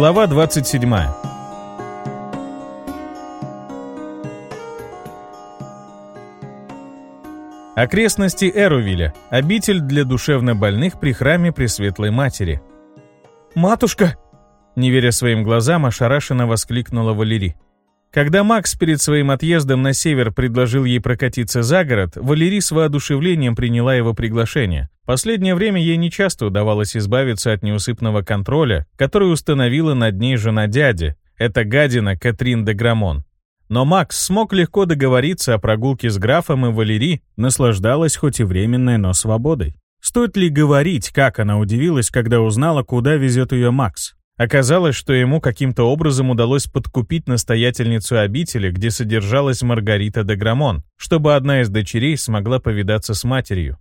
Глава 27. Окрестности Эрувиля. Обитель для душевнобольных при храме Пресветлой Матери. «Матушка!» Не веря своим глазам, ошарашенно воскликнула Валерий. Когда Макс перед своим отъездом на север предложил ей прокатиться за город, Валерий с воодушевлением приняла его приглашение. Последнее время ей нечасто удавалось избавиться от неусыпного контроля, который установила над ней жена дяди, это гадина Катрин де Грамон. Но Макс смог легко договориться о прогулке с графом, и Валерий наслаждалась хоть и временной, но свободой. Стоит ли говорить, как она удивилась, когда узнала, куда везет ее Макс? Оказалось, что ему каким-то образом удалось подкупить настоятельницу обители, где содержалась Маргарита де Грамон, чтобы одна из дочерей смогла повидаться с матерью.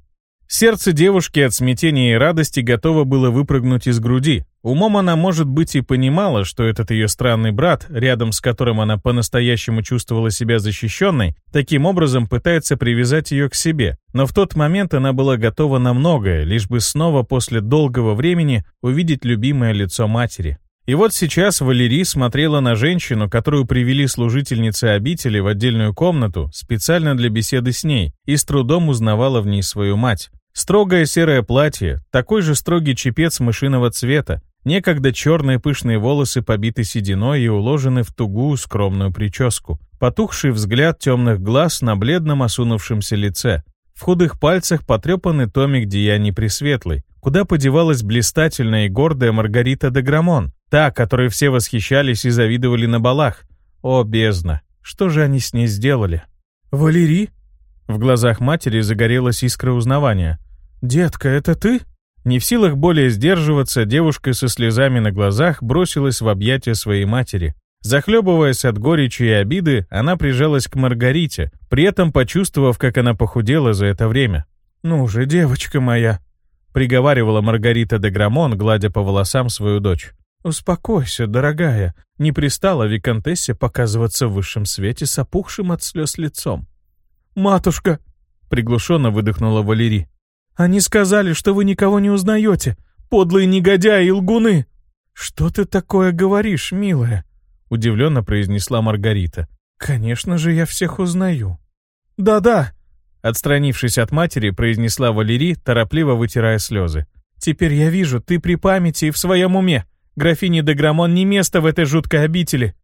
Сердце девушки от смятения и радости готово было выпрыгнуть из груди. Умом она, может быть, и понимала, что этот ее странный брат, рядом с которым она по-настоящему чувствовала себя защищенной, таким образом пытается привязать ее к себе. Но в тот момент она была готова на многое, лишь бы снова после долгого времени увидеть любимое лицо матери. И вот сейчас Валерий смотрела на женщину, которую привели служительницы обители в отдельную комнату специально для беседы с ней, и с трудом узнавала в ней свою мать. Строгое серое платье, такой же строгий чепец мышиного цвета, некогда черные пышные волосы побиты сединой и уложены в тугую скромную прическу, потухший взгляд темных глаз на бледном осунувшемся лице, в худых пальцах потрепанный томик деяний Пресветлой, куда подевалась блистательная и гордая Маргарита де Грамон, та, которой все восхищались и завидовали на балах. О, бездна, что же они с ней сделали? «Валерий?» В глазах матери загорелась искра узнавания. «Детка, это ты?» Не в силах более сдерживаться, девушка со слезами на глазах бросилась в объятия своей матери. Захлебываясь от горечи и обиды, она прижалась к Маргарите, при этом почувствовав, как она похудела за это время. «Ну же, девочка моя!» — приговаривала Маргарита де Грамон, гладя по волосам свою дочь. «Успокойся, дорогая. Не пристала Викантессе показываться в высшем свете с опухшим от слез лицом». «Матушка!» — приглушенно выдохнула Валерий. Они сказали, что вы никого не узнаете. Подлые негодяи и лгуны!» «Что ты такое говоришь, милая?» — удивленно произнесла Маргарита. «Конечно же, я всех узнаю». «Да-да!» — отстранившись от матери, произнесла Валерий, торопливо вытирая слезы. «Теперь я вижу, ты при памяти и в своем уме. Графине де Грамон не место в этой жуткой обители.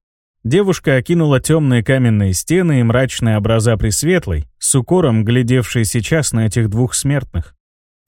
Девушка окинула темные каменные стены и мрачные образа Пресветлой, с укором глядевшей сейчас на этих двух смертных.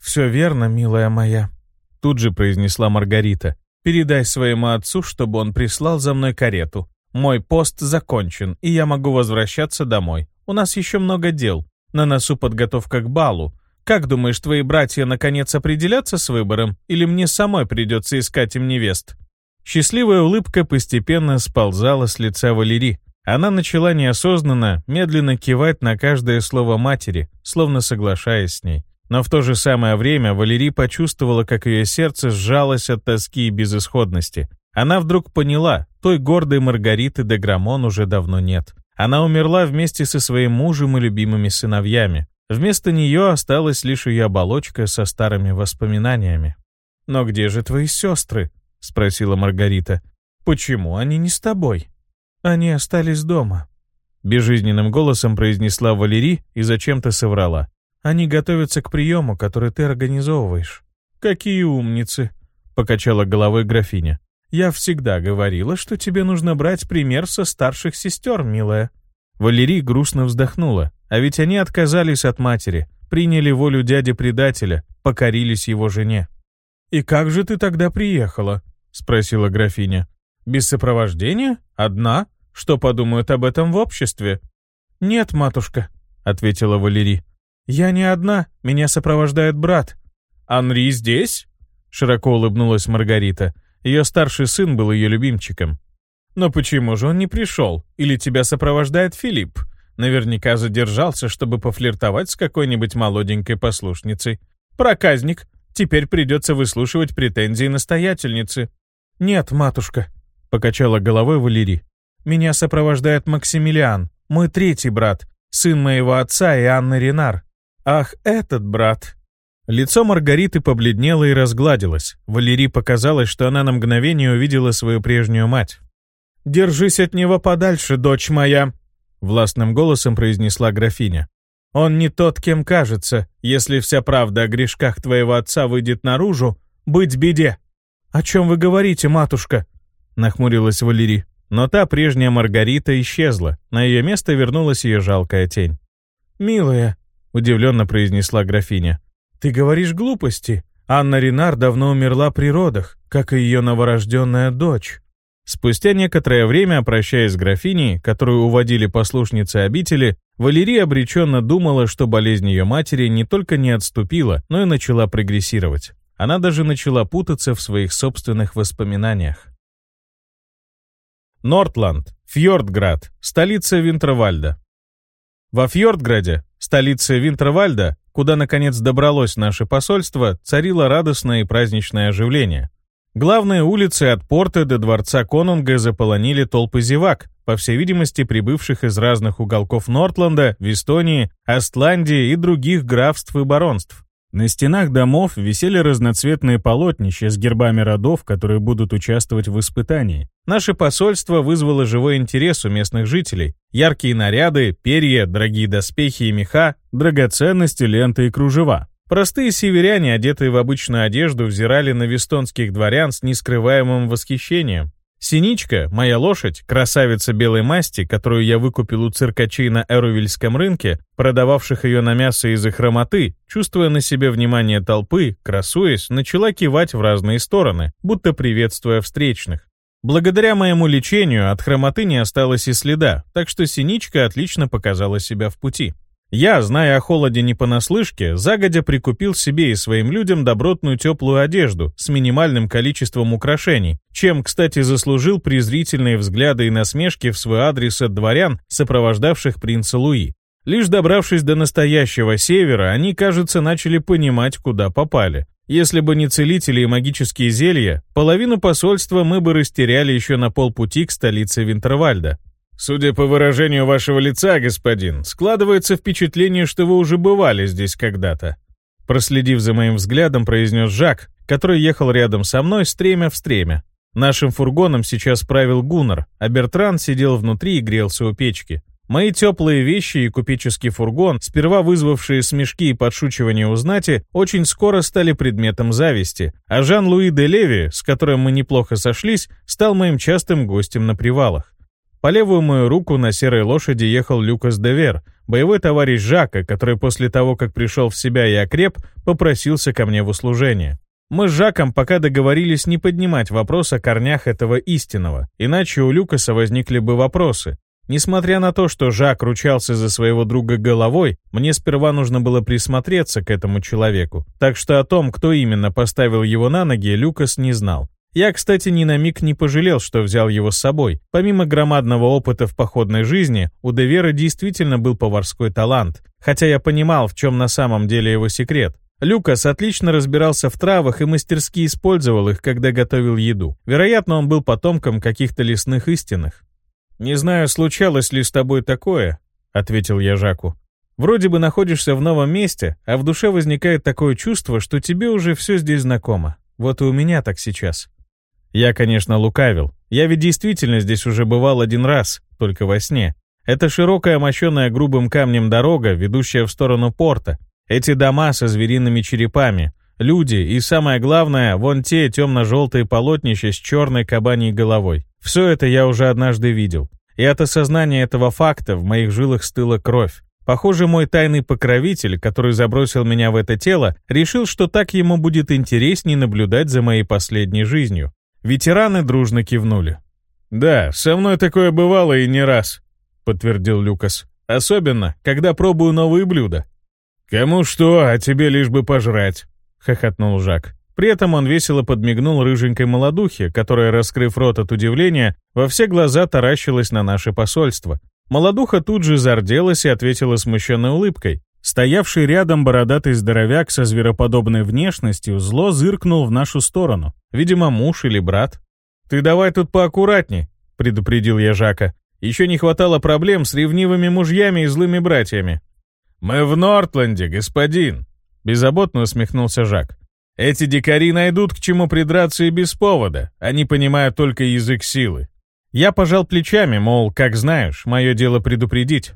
«Все верно, милая моя», — тут же произнесла Маргарита. «Передай своему отцу, чтобы он прислал за мной карету. Мой пост закончен, и я могу возвращаться домой. У нас еще много дел. На носу подготовка к балу. Как думаешь, твои братья наконец определятся с выбором, или мне самой придется искать им невест?» Счастливая улыбка постепенно сползала с лица Валерии. Она начала неосознанно, медленно кивать на каждое слово матери, словно соглашаясь с ней. Но в то же самое время Валерий почувствовала, как ее сердце сжалось от тоски и безысходности. Она вдруг поняла, той гордой Маргариты де Грамон уже давно нет. Она умерла вместе со своим мужем и любимыми сыновьями. Вместо нее осталась лишь ее оболочка со старыми воспоминаниями. «Но где же твои сестры?» — спросила Маргарита. «Почему они не с тобой?» «Они остались дома», — безжизненным голосом произнесла Валерий и зачем-то соврала. Они готовятся к приему, который ты организовываешь». «Какие умницы!» — покачала головой графиня. «Я всегда говорила, что тебе нужно брать пример со старших сестер, милая». Валерий грустно вздохнула. А ведь они отказались от матери, приняли волю дяди-предателя, покорились его жене. «И как же ты тогда приехала?» — спросила графиня. «Без сопровождения? Одна? Что подумают об этом в обществе?» «Нет, матушка», — ответила Валерий. «Я не одна, меня сопровождает брат». «Анри здесь?» — широко улыбнулась Маргарита. Ее старший сын был ее любимчиком. «Но почему же он не пришел? Или тебя сопровождает Филипп? Наверняка задержался, чтобы пофлиртовать с какой-нибудь молоденькой послушницей. Проказник. Теперь придется выслушивать претензии настоятельницы». «Нет, матушка», — покачала головой Валерий. «Меня сопровождает Максимилиан, мой третий брат, сын моего отца и Анны Ренар. «Ах, этот брат!» Лицо Маргариты побледнело и разгладилось. Валерии показалось, что она на мгновение увидела свою прежнюю мать. «Держись от него подальше, дочь моя», — властным голосом произнесла графиня. «Он не тот, кем кажется. Если вся правда о грешках твоего отца выйдет наружу, быть беде». «О чем вы говорите, матушка?» — нахмурилась Валерий. Но та прежняя Маргарита исчезла, на ее место вернулась ее жалкая тень. «Милая», — удивленно произнесла графиня, — «ты говоришь глупости. Анна Ренар давно умерла при родах, как и ее новорожденная дочь». Спустя некоторое время, прощаясь с графиней, которую уводили послушницы обители, Валерия обреченно думала, что болезнь ее матери не только не отступила, но и начала прогрессировать. Она даже начала путаться в своих собственных воспоминаниях. Нортланд, Фьордград, столица Винтервальда. Во Фьордграде, столице Винтервальда, куда наконец добралось наше посольство, царило радостное и праздничное оживление. Главные улицы от порта до дворца Конунга заполонили толпы зевак, по всей видимости прибывших из разных уголков Нортланда, Вестонии, Астландии и других графств и баронств. На стенах домов висели разноцветные полотнища с гербами родов, которые будут участвовать в испытании. Наше посольство вызвало живой интерес у местных жителей. Яркие наряды, перья, дорогие доспехи и меха, драгоценности, ленты и кружева. Простые северяне, одетые в обычную одежду, взирали на вестонских дворян с нескрываемым восхищением. Синичка, моя лошадь, красавица белой масти, которую я выкупил у циркачей на Эрувельском рынке, продававших ее на мясо из-за хромоты, чувствуя на себе внимание толпы, красуясь, начала кивать в разные стороны, будто приветствуя встречных. Благодаря моему лечению от хромоты не осталось и следа, так что Синичка отлично показала себя в пути. Я, зная о холоде не понаслышке, загодя прикупил себе и своим людям добротную теплую одежду с минимальным количеством украшений, чем, кстати, заслужил презрительные взгляды и насмешки в свой адрес от дворян, сопровождавших принца Луи. Лишь добравшись до настоящего севера, они, кажется, начали понимать, куда попали. Если бы не целители и магические зелья, половину посольства мы бы растеряли еще на полпути к столице Винтервальда. «Судя по выражению вашего лица, господин, складывается впечатление, что вы уже бывали здесь когда-то». Проследив за моим взглядом, произнес Жак, который ехал рядом со мной стремя в стремя. Нашим фургоном сейчас правил Гуннар, а Бертран сидел внутри и грелся у печки. Мои теплые вещи и купеческий фургон, сперва вызвавшие смешки и подшучивания у знати, очень скоро стали предметом зависти, а Жан-Луи де Леви, с которым мы неплохо сошлись, стал моим частым гостем на привалах. По левую мою руку на серой лошади ехал Люкас Девер, боевой товарищ Жака, который после того, как пришел в себя и окреп, попросился ко мне в услужение. Мы с Жаком пока договорились не поднимать вопрос о корнях этого истинного, иначе у Люкаса возникли бы вопросы. Несмотря на то, что Жак ручался за своего друга головой, мне сперва нужно было присмотреться к этому человеку, так что о том, кто именно поставил его на ноги, Люкас не знал. Я, кстати, ни на миг не пожалел, что взял его с собой. Помимо громадного опыта в походной жизни, у Девера действительно был поварской талант, хотя я понимал, в чем на самом деле его секрет. Люкас отлично разбирался в травах и мастерски использовал их, когда готовил еду. Вероятно, он был потомком каких-то лесных истинных. «Не знаю, случалось ли с тобой такое», — ответил я Жаку. «Вроде бы находишься в новом месте, а в душе возникает такое чувство, что тебе уже все здесь знакомо. Вот и у меня так сейчас». Я, конечно, лукавил. Я ведь действительно здесь уже бывал один раз, только во сне. Это широкая, мощенная грубым камнем дорога, ведущая в сторону порта. Эти дома со звериными черепами, люди и, самое главное, вон те темно-желтые полотнища с черной кабаней головой. Все это я уже однажды видел. И от осознания этого факта в моих жилах стыла кровь. Похоже, мой тайный покровитель, который забросил меня в это тело, решил, что так ему будет интереснее наблюдать за моей последней жизнью. Ветераны дружно кивнули. «Да, со мной такое бывало и не раз», — подтвердил Люкас. «Особенно, когда пробую новые блюда». «Кому что, а тебе лишь бы пожрать», — хохотнул Жак. При этом он весело подмигнул рыженькой молодухе, которая, раскрыв рот от удивления, во все глаза таращилась на наше посольство. Молодуха тут же зарделась и ответила смущенной улыбкой. Стоявший рядом бородатый здоровяк со звероподобной внешностью зло зыркнул в нашу сторону. Видимо, муж или брат. «Ты давай тут поаккуратней», — предупредил я Жака. «Еще не хватало проблем с ревнивыми мужьями и злыми братьями». «Мы в Нортленде, господин», — Беззаботно усмехнулся Жак. «Эти дикари найдут к чему придраться и без повода. Они понимают только язык силы». Я пожал плечами, мол, как знаешь, мое дело предупредить.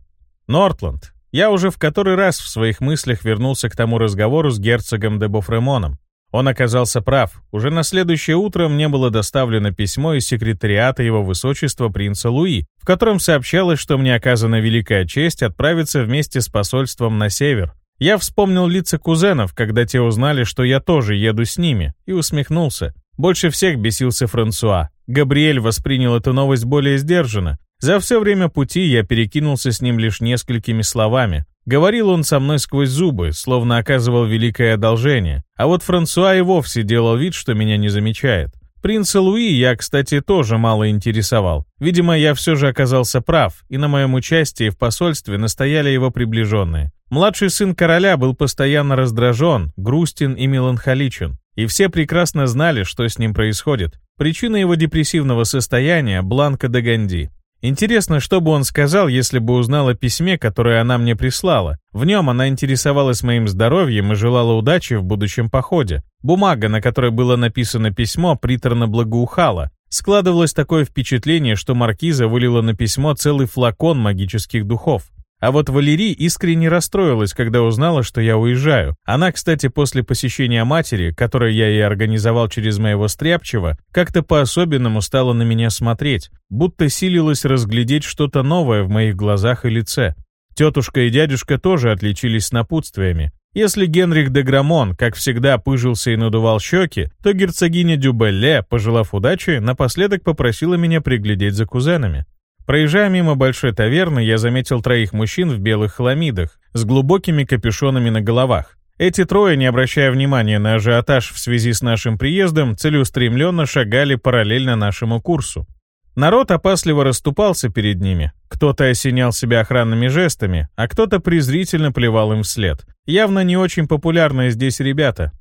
Нортланд. Я уже в который раз в своих мыслях вернулся к тому разговору с герцогом де Бофремоном. Он оказался прав. Уже на следующее утро мне было доставлено письмо из секретариата его высочества принца Луи, в котором сообщалось, что мне оказана великая честь отправиться вместе с посольством на север. Я вспомнил лица кузенов, когда те узнали, что я тоже еду с ними, и усмехнулся. Больше всех бесился Франсуа. Габриэль воспринял эту новость более сдержанно. За все время пути я перекинулся с ним лишь несколькими словами. Говорил он со мной сквозь зубы, словно оказывал великое одолжение, а вот Франсуа и вовсе делал вид, что меня не замечает. Принца Луи я, кстати, тоже мало интересовал. Видимо, я все же оказался прав, и на моем участии в посольстве настояли его приближенные. Младший сын короля был постоянно раздражен, грустен и меланхоличен, и все прекрасно знали, что с ним происходит. Причина его депрессивного состояния – Бланка де Ганди. Интересно, что бы он сказал, если бы узнал о письме, которое она мне прислала. В нем она интересовалась моим здоровьем и желала удачи в будущем походе. Бумага, на которой было написано письмо, приторно благоухала. Складывалось такое впечатление, что маркиза вылила на письмо целый флакон магических духов. А вот Валерий искренне расстроилась, когда узнала, что я уезжаю. Она, кстати, после посещения матери, которое я ей организовал через моего стряпчего, как-то по-особенному стала на меня смотреть, будто силилась разглядеть что-то новое в моих глазах и лице. Тетушка и дядюшка тоже отличились напутствиями. Если Генрих де Грамон, как всегда, пыжился и надувал щеки, то герцогиня Дюбелле, пожелав удачи, напоследок попросила меня приглядеть за кузенами. Проезжая мимо большой таверны, я заметил троих мужчин в белых хламидах с глубокими капюшонами на головах. Эти трое, не обращая внимания на ажиотаж в связи с нашим приездом, целеустремленно шагали параллельно нашему курсу. Народ опасливо расступался перед ними. Кто-то осенял себя охранными жестами, а кто-то презрительно плевал им вслед. Явно не очень популярные здесь ребята.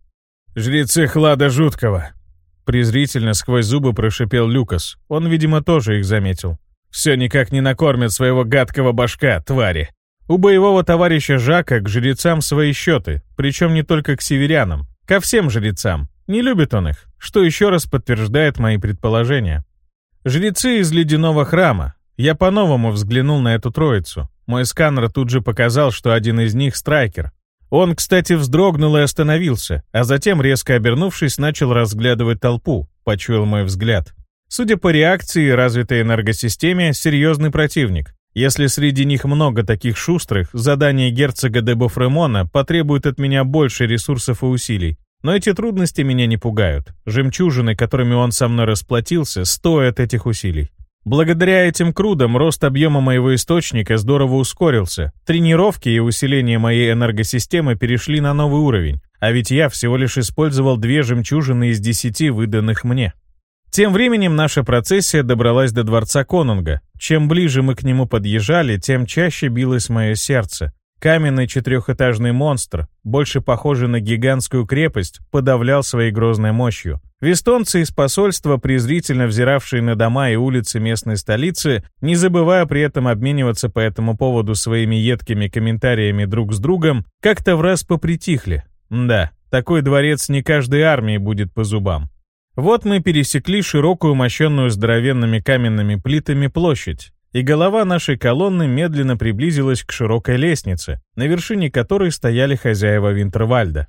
«Жрецы Хлада Жуткого!» Презрительно сквозь зубы прошипел Люкас. Он, видимо, тоже их заметил. Все никак не накормят своего гадкого башка, твари. У боевого товарища Жака к жрецам свои счеты, причем не только к северянам, ко всем жрецам. Не любит он их, что еще раз подтверждает мои предположения. Жрецы из ледяного храма. Я по-новому взглянул на эту троицу. Мой сканер тут же показал, что один из них — страйкер. Он, кстати, вздрогнул и остановился, а затем, резко обернувшись, начал разглядывать толпу, почуял мой взгляд. Судя по реакции развитой энергосистеме, серьезный противник. Если среди них много таких шустрых, задание герцога де Бофремона потребует от меня больше ресурсов и усилий. Но эти трудности меня не пугают. Жемчужины, которыми он со мной расплатился, стоят этих усилий. Благодаря этим крудам рост объема моего источника здорово ускорился. Тренировки и усиление моей энергосистемы перешли на новый уровень. А ведь я всего лишь использовал две жемчужины из десяти, выданных мне. Тем временем наша процессия добралась до дворца Конунга. Чем ближе мы к нему подъезжали, тем чаще билось мое сердце. Каменный четырехэтажный монстр, больше похожий на гигантскую крепость, подавлял своей грозной мощью. Вестонцы из посольства, презрительно взиравшие на дома и улицы местной столицы, не забывая при этом обмениваться по этому поводу своими едкими комментариями друг с другом, как-то в раз попритихли. Да, такой дворец не каждой армии будет по зубам. Вот мы пересекли широкую, мощенную здоровенными каменными плитами площадь, и голова нашей колонны медленно приблизилась к широкой лестнице, на вершине которой стояли хозяева Винтервальда.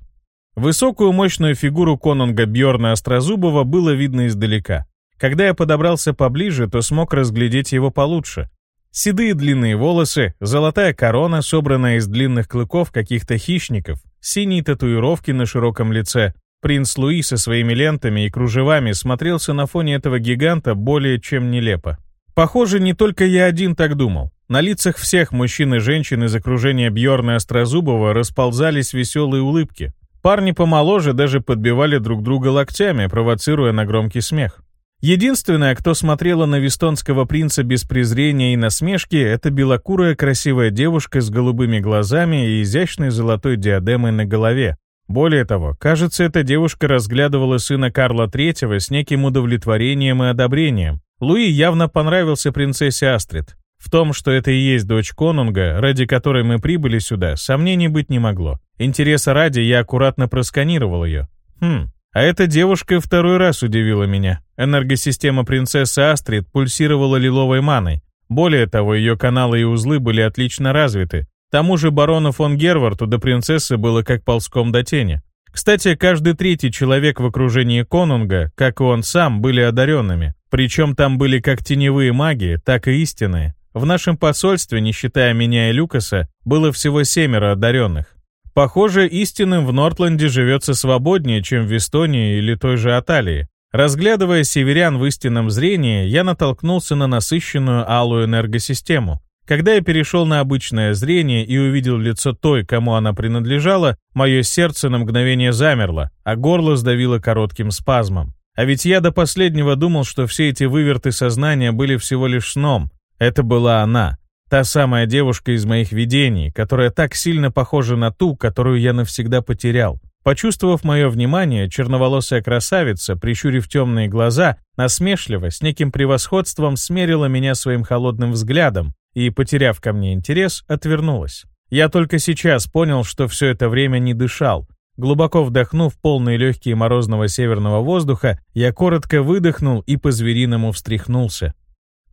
Высокую мощную фигуру конунга Бьорна Острозубова было видно издалека. Когда я подобрался поближе, то смог разглядеть его получше. Седые длинные волосы, золотая корона, собранная из длинных клыков каких-то хищников, синие татуировки на широком лице, Принц Луи со своими лентами и кружевами смотрелся на фоне этого гиганта более чем нелепо. Похоже, не только я один так думал. На лицах всех мужчин и женщин из окружения Бьорна Острозубова расползались веселые улыбки. Парни помоложе даже подбивали друг друга локтями, провоцируя на громкий смех. Единственная, кто смотрела на вестонского принца без презрения и насмешки, это белокурая красивая девушка с голубыми глазами и изящной золотой диадемой на голове, более того, кажется, эта девушка разглядывала сына Карла III с неким удовлетворением и одобрением. Луи явно понравился принцессе Астрид. В том, что это и есть дочь Конунга, ради которой мы прибыли сюда, сомнений быть не могло. Интереса ради я аккуратно просканировал ее. Хм, а эта девушка второй раз удивила меня. Энергосистема принцессы Астрид пульсировала лиловой маной. Более того, ее каналы и узлы были отлично развиты. Тому же барону фон Герварту до принцессы было как ползком до тени. Кстати, каждый третий человек в окружении Конунга, как и он сам, были одаренными. Причем там были как теневые маги, так и истинные. В нашем посольстве, не считая меня и Люкаса, было всего семеро одаренных. Похоже, истинным в Нортленде живется свободнее, чем в Эстонии или той же Аталии. Разглядывая северян в истинном зрении, я натолкнулся на насыщенную алую энергосистему. Когда я перешел на обычное зрение и увидел лицо той, кому она принадлежала, мое сердце на мгновение замерло, а горло сдавило коротким спазмом. А ведь я до последнего думал, что все эти выверты сознания были всего лишь сном. Это была она, та самая девушка из моих видений, которая так сильно похожа на ту, которую я навсегда потерял. Почувствовав мое внимание, черноволосая красавица, прищурив темные глаза, насмешливо, с неким превосходством смерила меня своим холодным взглядом, и, потеряв ко мне интерес, отвернулась. Я только сейчас понял, что все это время не дышал. Глубоко вдохнув полные легкие морозного северного воздуха, я коротко выдохнул и по-звериному встряхнулся.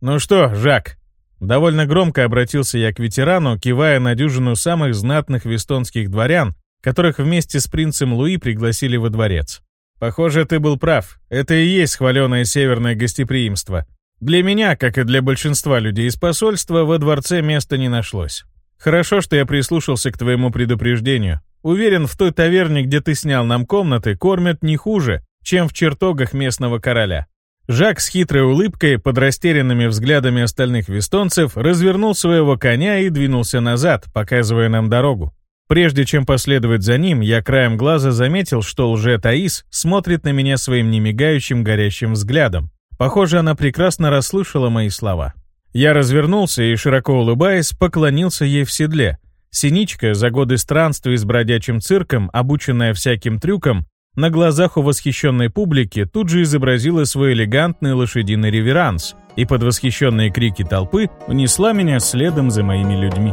«Ну что, Жак?» Довольно громко обратился я к ветерану, кивая на дюжину самых знатных вестонских дворян, которых вместе с принцем Луи пригласили во дворец. «Похоже, ты был прав. Это и есть хваленое северное гостеприимство. Для меня, как и для большинства людей из посольства, во дворце места не нашлось. Хорошо, что я прислушался к твоему предупреждению. Уверен, в той таверне, где ты снял нам комнаты, кормят не хуже, чем в чертогах местного короля. Жак с хитрой улыбкой, под растерянными взглядами остальных вестонцев, развернул своего коня и двинулся назад, показывая нам дорогу. Прежде чем последовать за ним, я краем глаза заметил, что лже-Таис смотрит на меня своим немигающим горящим взглядом. Похоже, она прекрасно расслышала мои слова. Я развернулся и, широко улыбаясь, поклонился ей в седле. Синичка, за годы странствий с бродячим цирком, обученная всяким трюкам, на глазах у восхищенной публики тут же изобразила свой элегантный лошадиный реверанс и под восхищенные крики толпы унесла меня следом за моими людьми.